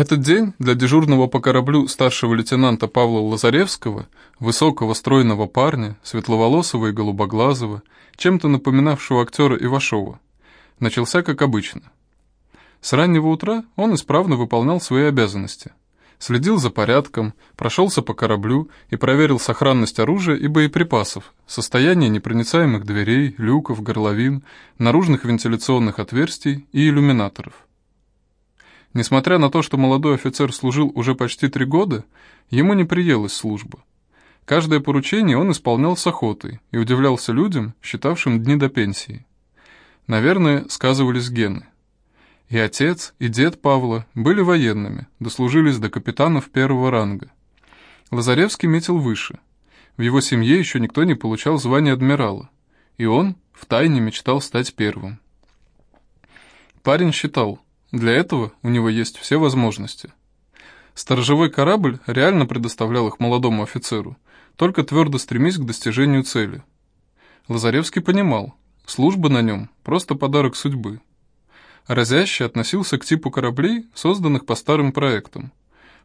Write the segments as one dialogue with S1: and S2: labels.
S1: Этот день для дежурного по кораблю старшего лейтенанта Павла Лазаревского, высокого стройного парня, светловолосого и голубоглазого, чем-то напоминавшего актера Ивашова, начался как обычно. С раннего утра он исправно выполнял свои обязанности. Следил за порядком, прошелся по кораблю и проверил сохранность оружия и боеприпасов, состояние непроницаемых дверей, люков, горловин, наружных вентиляционных отверстий и иллюминаторов. Несмотря на то, что молодой офицер служил уже почти три года, ему не приелась служба. Каждое поручение он исполнял с охотой и удивлялся людям, считавшим дни до пенсии. Наверное, сказывались гены. И отец, и дед Павла были военными, дослужились до капитанов первого ранга. Лазаревский метил выше. В его семье еще никто не получал звания адмирала, и он втайне мечтал стать первым. Парень считал, для этого у него есть все возможности. Сторожевой корабль реально предоставлял их молодому офицеру, только твердо стремясь к достижению цели. Лазаревский понимал, служба на нем – просто подарок судьбы. Разяще относился к типу кораблей, созданных по старым проектам.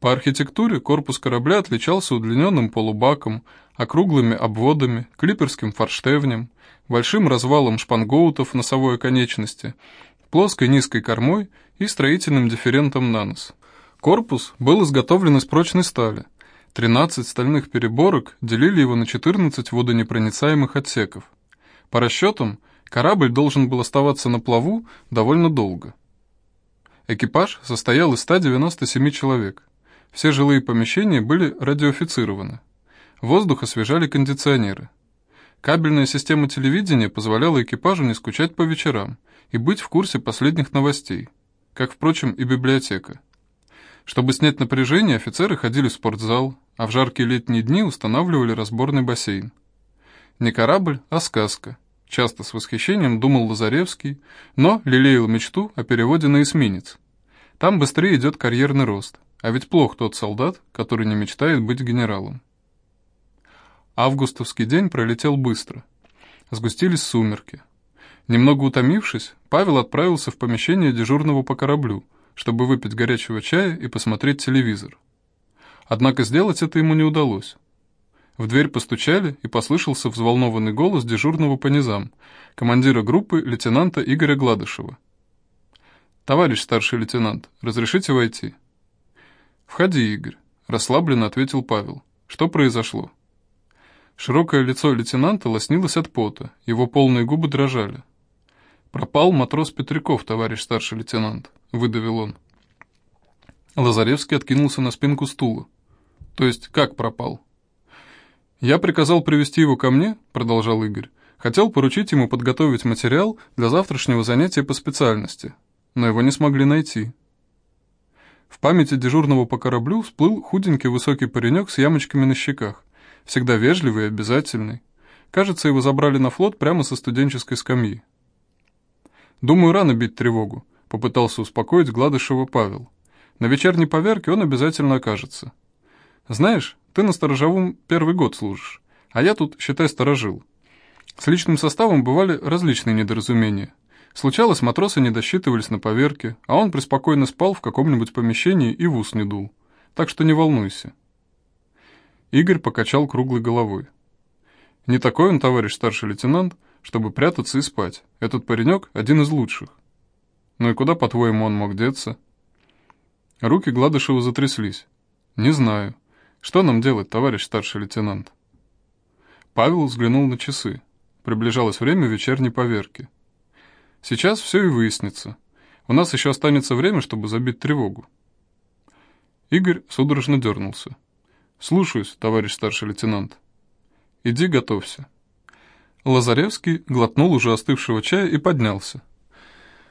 S1: По архитектуре корпус корабля отличался удлиненным полубаком, округлыми обводами, клиперским форштевнем, большим развалом шпангоутов носовой конечности, плоской низкой кормой и строительным дифферентом на нос. Корпус был изготовлен из прочной стали. 13 стальных переборок делили его на 14 водонепроницаемых отсеков. По расчетам, корабль должен был оставаться на плаву довольно долго. Экипаж состоял из 197 человек. Все жилые помещения были радиофицированы. Воздух освежали кондиционеры. Кабельная система телевидения позволяла экипажу не скучать по вечерам и быть в курсе последних новостей – как, впрочем, и библиотека. Чтобы снять напряжение, офицеры ходили в спортзал, а в жаркие летние дни устанавливали разборный бассейн. Не корабль, а сказка. Часто с восхищением думал Лазаревский, но лелеял мечту о переводе на эсминец. Там быстрее идет карьерный рост, а ведь плох тот солдат, который не мечтает быть генералом. Августовский день пролетел быстро. Сгустились сумерки. Немного утомившись, Павел отправился в помещение дежурного по кораблю, чтобы выпить горячего чая и посмотреть телевизор. Однако сделать это ему не удалось. В дверь постучали, и послышался взволнованный голос дежурного по низам, командира группы лейтенанта Игоря Гладышева. «Товарищ старший лейтенант, разрешите войти?» «Входи, Игорь», — расслабленно ответил Павел. «Что произошло?» Широкое лицо лейтенанта лоснилось от пота, его полные губы дрожали. «Пропал матрос Петряков, товарищ старший лейтенант», — выдавил он. Лазаревский откинулся на спинку стула. «То есть как пропал?» «Я приказал привести его ко мне», — продолжал Игорь. «Хотел поручить ему подготовить материал для завтрашнего занятия по специальности, но его не смогли найти». В памяти дежурного по кораблю всплыл худенький высокий паренек с ямочками на щеках, всегда вежливый и обязательный. Кажется, его забрали на флот прямо со студенческой скамьи. «Думаю, рано бить тревогу», — попытался успокоить Гладышева Павел. «На вечерней поверке он обязательно окажется. Знаешь, ты на сторожевом первый год служишь, а я тут, считай, сторожил. С личным составом бывали различные недоразумения. Случалось, матросы не досчитывались на поверке, а он преспокойно спал в каком-нибудь помещении и в ус не дул. Так что не волнуйся». Игорь покачал круглой головой. «Не такой он, товарищ старший лейтенант, — чтобы прятаться и спать. Этот паренек один из лучших. Ну и куда, по-твоему, он мог деться? Руки Гладышева затряслись. Не знаю. Что нам делать, товарищ старший лейтенант? Павел взглянул на часы. Приближалось время вечерней поверки. Сейчас все и выяснится. У нас еще останется время, чтобы забить тревогу. Игорь судорожно дернулся. «Слушаюсь, товарищ старший лейтенант. Иди готовься». Лазаревский глотнул уже остывшего чая и поднялся.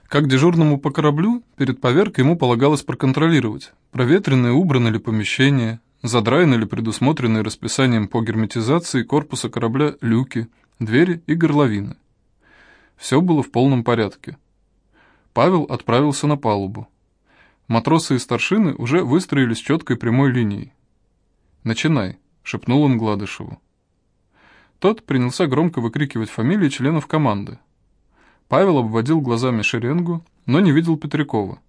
S1: Как дежурному по кораблю, перед поверкой ему полагалось проконтролировать, проветрены и убраны ли помещения, задраены ли предусмотренные расписанием по герметизации корпуса корабля люки, двери и горловины. Все было в полном порядке. Павел отправился на палубу. Матросы и старшины уже выстроились четкой прямой линией. «Начинай», — шепнул он Гладышеву. Тот принялся громко выкрикивать фамилии членов команды. Павел обводил глазами шеренгу, но не видел Петрякова.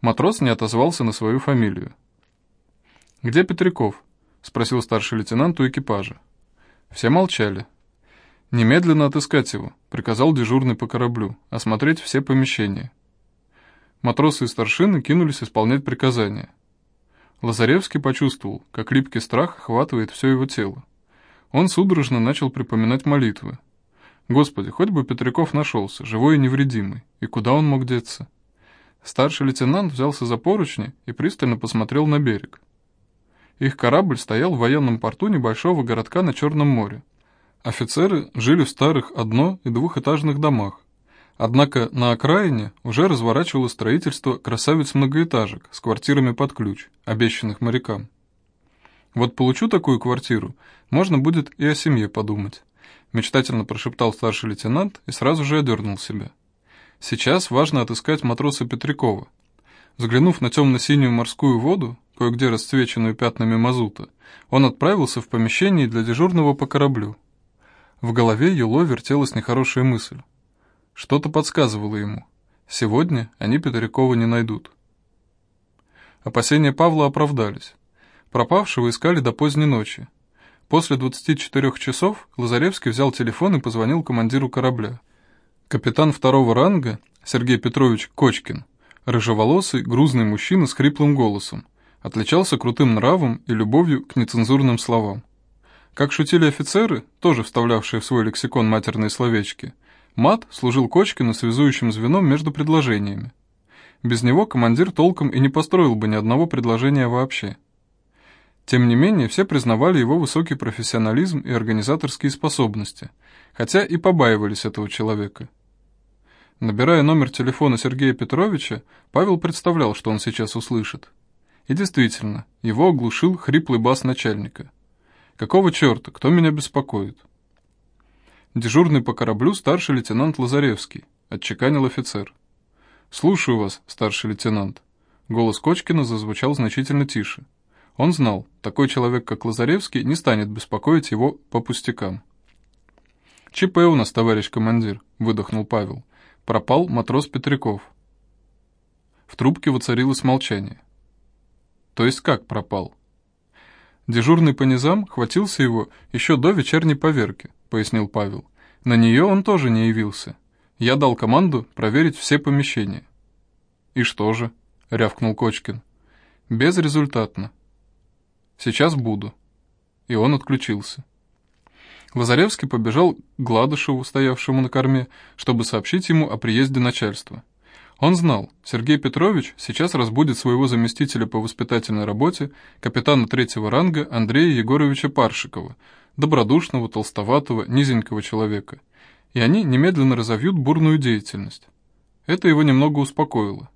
S1: Матрос не отозвался на свою фамилию. «Где Петряков?» — спросил старший лейтенант у экипажа. Все молчали. «Немедленно отыскать его», — приказал дежурный по кораблю, осмотреть все помещения. Матросы и старшины кинулись исполнять приказания. Лазаревский почувствовал, как липкий страх охватывает все его тело. Он судорожно начал припоминать молитвы. Господи, хоть бы Петряков нашелся, живой и невредимый, и куда он мог деться? Старший лейтенант взялся за поручни и пристально посмотрел на берег. Их корабль стоял в военном порту небольшого городка на Черном море. Офицеры жили в старых одно- и двухэтажных домах. Однако на окраине уже разворачивалось строительство красавиц-многоэтажек с квартирами под ключ, обещанных морякам. Вот получу такую квартиру, можно будет и о семье подумать. Мечтательно прошептал старший лейтенант и сразу же одернул себя. Сейчас важно отыскать матроса Петрякова. Взглянув на темно-синюю морскую воду, кое-где расцвеченную пятнами мазута, он отправился в помещение для дежурного по кораблю. В голове Юло вертелась нехорошая мысль. Что-то подсказывало ему. Сегодня они Петрякова не найдут. Опасения Павла оправдались. Пропавшего искали до поздней ночи. После 24 часов Лазаревский взял телефон и позвонил командиру корабля. Капитан второго ранга Сергей Петрович Кочкин, рыжеволосый, грузный мужчина с хриплым голосом, отличался крутым нравом и любовью к нецензурным словам. Как шутили офицеры, тоже вставлявшие в свой лексикон матерные словечки, мат служил Кочкину связующим звеном между предложениями. Без него командир толком и не построил бы ни одного предложения вообще. Тем не менее, все признавали его высокий профессионализм и организаторские способности, хотя и побаивались этого человека – Набирая номер телефона Сергея Петровича, Павел представлял, что он сейчас услышит. И действительно, его оглушил хриплый бас начальника. «Какого черта? Кто меня беспокоит?» Дежурный по кораблю старший лейтенант Лазаревский, отчеканил офицер. «Слушаю вас, старший лейтенант». Голос Кочкина зазвучал значительно тише. Он знал, такой человек, как Лазаревский, не станет беспокоить его по пустякам. «ЧП у нас, товарищ командир», — выдохнул Павел. Пропал матрос Петряков. В трубке воцарилось молчание. То есть как пропал? Дежурный по низам хватился его еще до вечерней поверки, пояснил Павел. На нее он тоже не явился. Я дал команду проверить все помещения. И что же? рявкнул Кочкин. Безрезультатно. Сейчас буду. И он отключился. Лазаревский побежал к Гладышеву, стоявшему на корме, чтобы сообщить ему о приезде начальства. Он знал, Сергей Петрович сейчас разбудит своего заместителя по воспитательной работе, капитана третьего ранга Андрея Егоровича Паршикова, добродушного, толстоватого, низенького человека. И они немедленно разовьют бурную деятельность. Это его немного успокоило.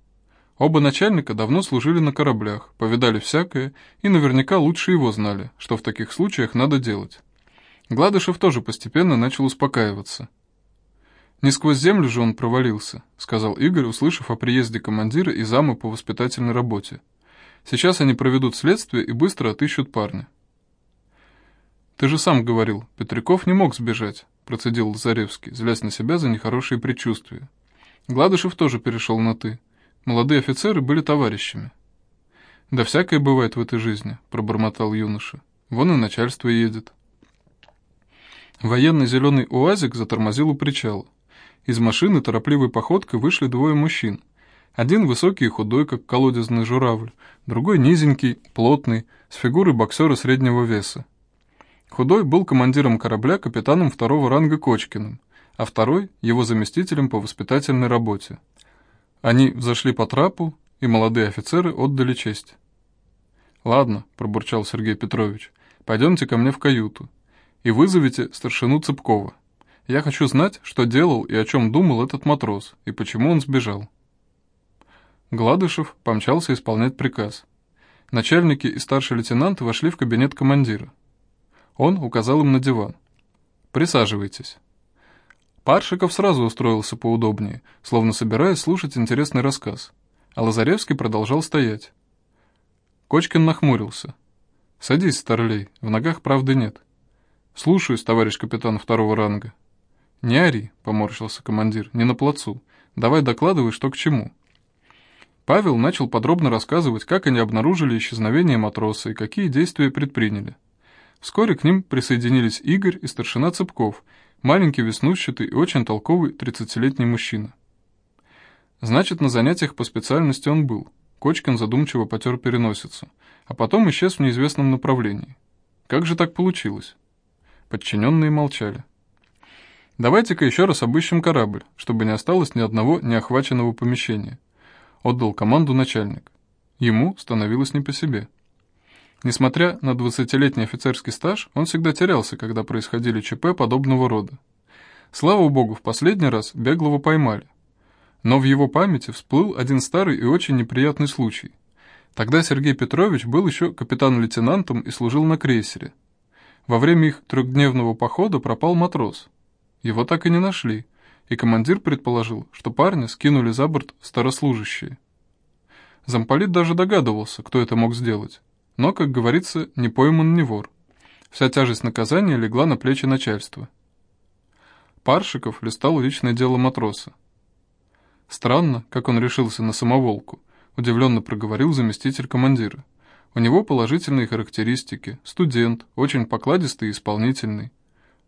S1: Оба начальника давно служили на кораблях, повидали всякое и наверняка лучше его знали, что в таких случаях надо делать. Гладышев тоже постепенно начал успокаиваться. «Не сквозь землю же он провалился», — сказал Игорь, услышав о приезде командира и зама по воспитательной работе. «Сейчас они проведут следствие и быстро отыщут парня». «Ты же сам говорил, Петряков не мог сбежать», — процедил Лазаревский, злясь на себя за нехорошие предчувствия. Гладышев тоже перешел на «ты». Молодые офицеры были товарищами. «Да всякое бывает в этой жизни», — пробормотал юноша. «Вон и начальство едет». Военный зеленый УАЗик затормозил у причала. Из машины торопливой походкой вышли двое мужчин. Один высокий и худой, как колодезный журавль, другой низенький, плотный, с фигурой боксера среднего веса. Худой был командиром корабля капитаном второго ранга Кочкиным, а второй — его заместителем по воспитательной работе. Они взошли по трапу, и молодые офицеры отдали честь. «Ладно», — пробурчал Сергей Петрович, — «пойдемте ко мне в каюту и вызовите старшину Цыпкова. Я хочу знать, что делал и о чем думал этот матрос, и почему он сбежал». Гладышев помчался исполнять приказ. Начальники и старший лейтенант вошли в кабинет командира. Он указал им на диван. «Присаживайтесь». Паршиков сразу устроился поудобнее, словно собираясь слушать интересный рассказ, а Лазаревский продолжал стоять. Кочкин нахмурился. «Садись, старлей, в ногах правды нет». «Слушаюсь, товарищ капитан второго ранга». «Не ори», — поморщился командир, — «не на плацу. Давай докладывай, что к чему». Павел начал подробно рассказывать, как они обнаружили исчезновение матроса и какие действия предприняли. Вскоре к ним присоединились Игорь и старшина Цыпков, маленький веснущатый и очень толковый 30-летний мужчина. Значит, на занятиях по специальности он был. Кочкин задумчиво потер переносицу, а потом исчез в неизвестном направлении. Как же так получилось? Подчиненные молчали. «Давайте-ка еще раз обыщем корабль, чтобы не осталось ни одного неохваченного помещения», — отдал команду начальник. Ему становилось не по себе. Несмотря на двадцатилетний офицерский стаж, он всегда терялся, когда происходили ЧП подобного рода. Слава богу, в последний раз беглого поймали. Но в его памяти всплыл один старый и очень неприятный случай. Тогда Сергей Петрович был еще капитан-лейтенантом и служил на крейсере. Во время их трехдневного похода пропал матрос — его так и не нашли, и командир предположил, что парня скинули за борт старослужащие. Замполит даже догадывался, кто это мог сделать. Но, как говорится, не пойман не вор. Вся тяжесть наказания легла на плечи начальства. Паршиков листал личное дело матроса. Странно, как он решился на самоволку, удивленно проговорил заместитель командира. У него положительные характеристики, студент, очень покладистый и исполнительный.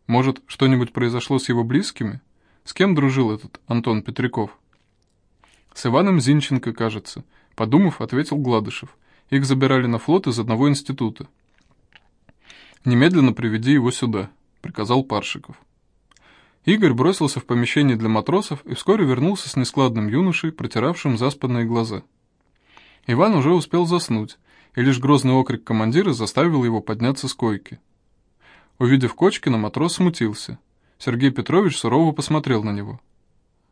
S1: Может, что-нибудь произошло с его близкими? С кем дружил этот Антон Петряков? С Иваном Зинченко, кажется. Подумав, ответил Гладышев. Их забирали на флот из одного института. «Немедленно приведи его сюда», — приказал Паршиков. Игорь бросился в помещение для матросов и вскоре вернулся с нескладным юношей, протиравшим заспанные глаза. Иван уже успел заснуть, и лишь грозный окрик командира заставил его подняться с койки. Увидев Кочкина, матрос смутился. Сергей Петрович сурово посмотрел на него.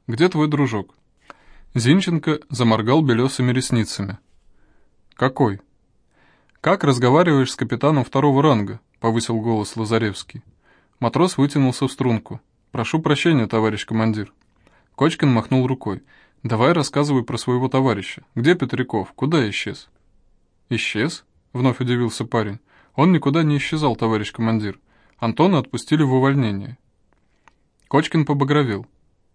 S1: «Где твой дружок?» Зинченко заморгал белесыми ресницами. «Какой?» «Как разговариваешь с капитаном второго ранга?» — повысил голос Лазаревский. Матрос вытянулся в струнку. «Прошу прощения, товарищ командир». Кочкин махнул рукой. «Давай рассказывай про своего товарища. Где Петряков? Куда исчез?» «Исчез?» — вновь удивился парень. «Он никуда не исчезал, товарищ командир. Антона отпустили в увольнение. Кочкин побагровел.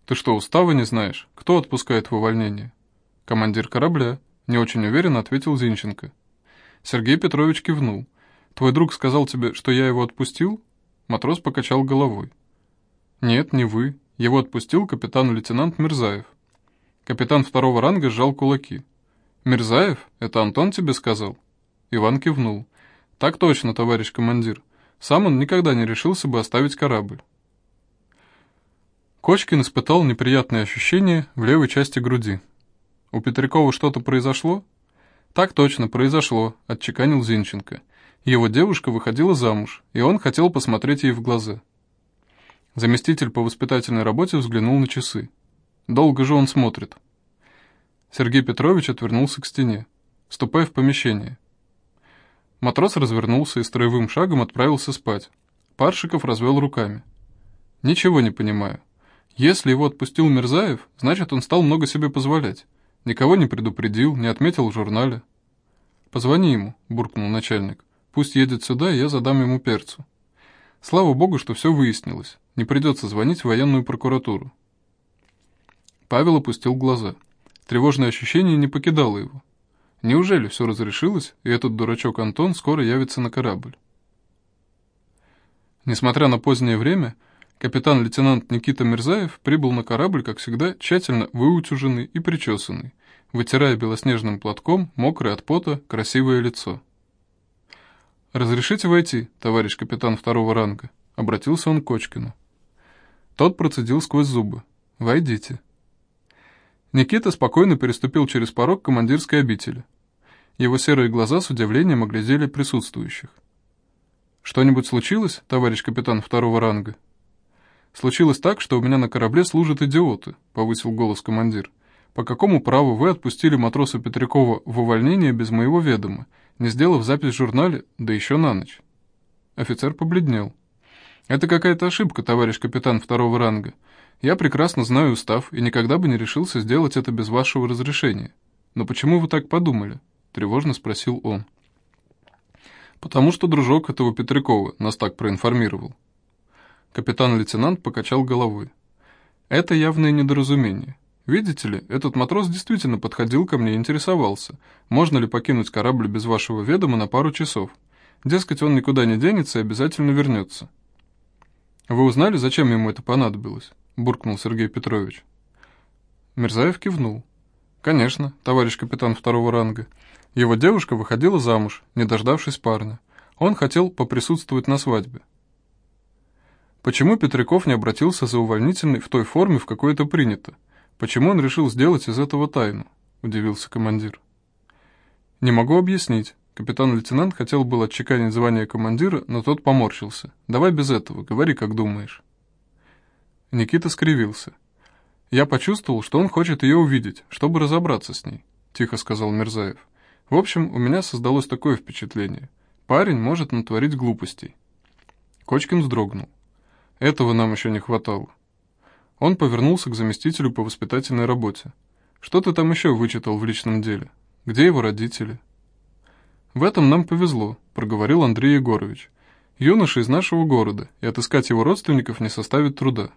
S1: «Ты что, устава не знаешь? Кто отпускает в увольнение?» «Командир корабля», — не очень уверенно ответил Зинченко. Сергей Петрович кивнул. «Твой друг сказал тебе, что я его отпустил?» Матрос покачал головой. «Нет, не вы. Его отпустил капитан-лейтенант Мирзаев». Капитан второго ранга сжал кулаки. «Мирзаев? Это Антон тебе сказал?» Иван кивнул. «Так точно, товарищ командир. Сам он никогда не решился бы оставить корабль. Кочкин испытал неприятные ощущения в левой части груди. «У Петрякова что-то произошло?» «Так точно, произошло», — отчеканил Зинченко. Его девушка выходила замуж, и он хотел посмотреть ей в глаза. Заместитель по воспитательной работе взглянул на часы. «Долго же он смотрит». Сергей Петрович отвернулся к стене. «Ступай в помещение. Матрос развернулся и строевым шагом отправился спать. Паршиков развел руками. «Ничего не понимаю. Если его отпустил Мирзаев, значит, он стал много себе позволять. Никого не предупредил, не отметил в журнале». «Позвони ему», — буркнул начальник. «Пусть едет сюда, я задам ему перцу». Слава богу, что все выяснилось. Не придется звонить в военную прокуратуру. Павел опустил глаза. Тревожное ощущение не покидало его. Неужели все разрешилось, и этот дурачок Антон скоро явится на корабль? Несмотря на позднее время, капитан-лейтенант Никита Мирзаев прибыл на корабль, как всегда, тщательно выутюженный и причесанный, вытирая белоснежным платком мокрое от пота красивое лицо. «Разрешите войти, товарищ капитан второго ранга?» — обратился он к Кочкину. Тот процедил сквозь зубы. «Войдите». Никита спокойно переступил через порог командирской обители. Его серые глаза с удивлением оглядели присутствующих. «Что-нибудь случилось, товарищ капитан второго ранга?» «Случилось так, что у меня на корабле служат идиоты», — повысил голос командир. «По какому праву вы отпустили матроса Петрякова в увольнение без моего ведома, не сделав запись в журнале, да еще на ночь?» Офицер побледнел. «Это какая-то ошибка, товарищ капитан второго ранга. Я прекрасно знаю устав и никогда бы не решился сделать это без вашего разрешения. Но почему вы так подумали?» — тревожно спросил он. «Потому что дружок этого Петрякова нас так проинформировал». Капитан-лейтенант покачал головой. «Это явное недоразумение. Видите ли, этот матрос действительно подходил ко мне и интересовался, можно ли покинуть корабль без вашего ведома на пару часов. Дескать, он никуда не денется и обязательно вернется. «Вы узнали, зачем ему это понадобилось?» – буркнул Сергей Петрович. Мирзаев кивнул. «Конечно, товарищ капитан второго ранга. Его девушка выходила замуж, не дождавшись парня. Он хотел поприсутствовать на свадьбе. Почему Петряков не обратился за увольнительной в той форме, в какой это принято? Почему он решил сделать из этого тайну? Удивился командир. Не могу объяснить. Капитан-лейтенант хотел было отчеканить звание командира, но тот поморщился. «Давай без этого, говори, как думаешь». Никита скривился. «Я почувствовал, что он хочет ее увидеть, чтобы разобраться с ней», — тихо сказал Мирзаев. «В общем, у меня создалось такое впечатление. Парень может натворить глупостей». Кочкин вздрогнул. «Этого нам еще не хватало». Он повернулся к заместителю по воспитательной работе. «Что ты там еще вычитал в личном деле? Где его родители?» «В этом нам повезло», — проговорил Андрей Егорович. «Юноша из нашего города, и отыскать его родственников не составит труда».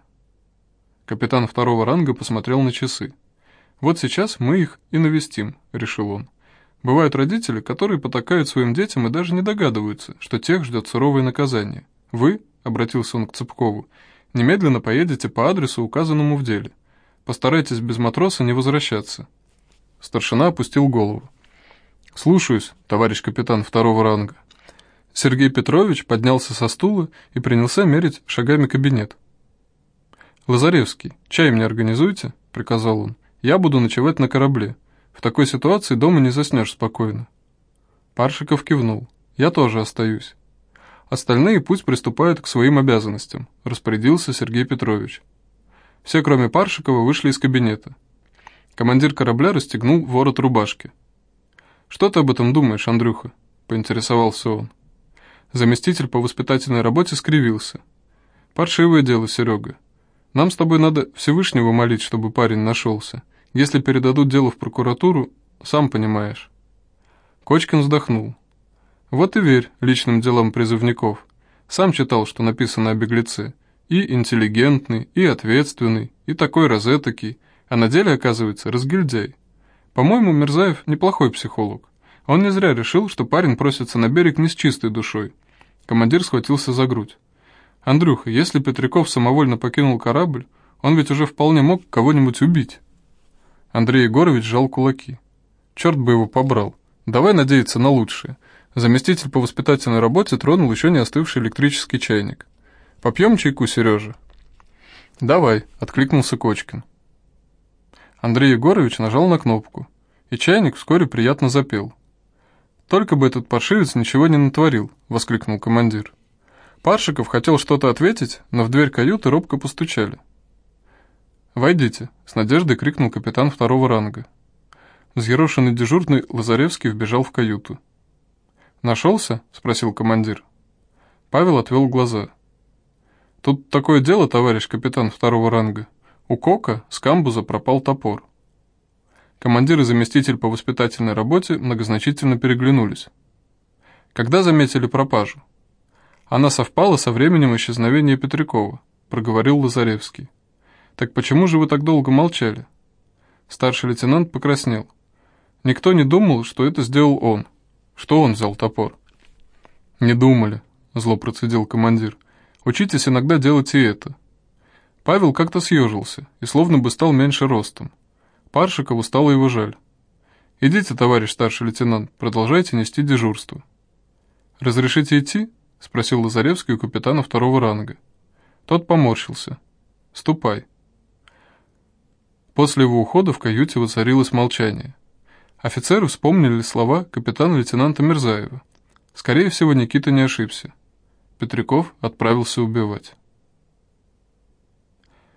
S1: Капитан второго ранга посмотрел на часы. «Вот сейчас мы их и навестим», — решил он. «Бывают родители, которые потакают своим детям и даже не догадываются, что тех ждет суровое наказание. Вы, — обратился он к Цыпкову, — немедленно поедете по адресу, указанному в деле. Постарайтесь без матроса не возвращаться». Старшина опустил голову. «Слушаюсь, товарищ капитан второго ранга». Сергей Петрович поднялся со стула и принялся мерить шагами кабинет. «Лазаревский, чай мне организуйте», — приказал он. «Я буду ночевать на корабле. В такой ситуации дома не заснешь спокойно». Паршиков кивнул. «Я тоже остаюсь». «Остальные пусть приступают к своим обязанностям», — распорядился Сергей Петрович. Все, кроме Паршикова, вышли из кабинета. Командир корабля расстегнул ворот рубашки. «Что ты об этом думаешь, Андрюха?» — поинтересовался он. Заместитель по воспитательной работе скривился. «Паршивое дело, Серега. Нам с тобой надо Всевышнего молить, чтобы парень нашелся. Если передадут дело в прокуратуру, сам понимаешь». Кочкин вздохнул. «Вот и верь личным делам призывников. Сам читал, что написано о беглеце. И интеллигентный, и ответственный, и такой розетокий, а на деле, оказывается, разгильдяй. По-моему, Мирзаев неплохой психолог. Он не зря решил, что парень просится на берег не с чистой душой. Командир схватился за грудь. «Андрюха, если Петряков самовольно покинул корабль, он ведь уже вполне мог кого-нибудь убить». Андрей Егорович сжал кулаки. «Черт бы его побрал. Давай надеяться на лучшее». Заместитель по воспитательной работе тронул еще не остывший электрический чайник. «Попьем чайку, Сережа?» «Давай», — откликнулся Кочкин. Андрей Егорович нажал на кнопку, и чайник вскоре приятно запел. «Только бы этот паршивец ничего не натворил», — воскликнул командир. Паршиков хотел что-то ответить, но в дверь каюты робко постучали. «Войдите», — с надеждой крикнул капитан второго ранга. Взъерошенный дежурный Лазаревский вбежал в каюту. «Нашелся?» — спросил командир. Павел отвел глаза. «Тут такое дело, товарищ капитан второго ранга. У Кока с камбуза пропал топор. Командир и заместитель по воспитательной работе многозначительно переглянулись. Когда заметили пропажу? Она совпала со временем исчезновения Петрякова, проговорил Лазаревский. Так почему же вы так долго молчали? Старший лейтенант покраснел. Никто не думал, что это сделал он, что он взял топор. Не думали, зло процедил командир. Учитесь иногда делать и это. Павел как-то съежился и словно бы стал меньше ростом. Паршикову стало его жаль. «Идите, товарищ старший лейтенант, продолжайте нести дежурство». «Разрешите идти?» — спросил Лазаревский у капитана второго ранга. Тот поморщился. «Ступай». После его ухода в каюте воцарилось молчание. Офицеры вспомнили слова капитана-лейтенанта Мирзаева. Скорее всего, Никита не ошибся. Петряков отправился убивать.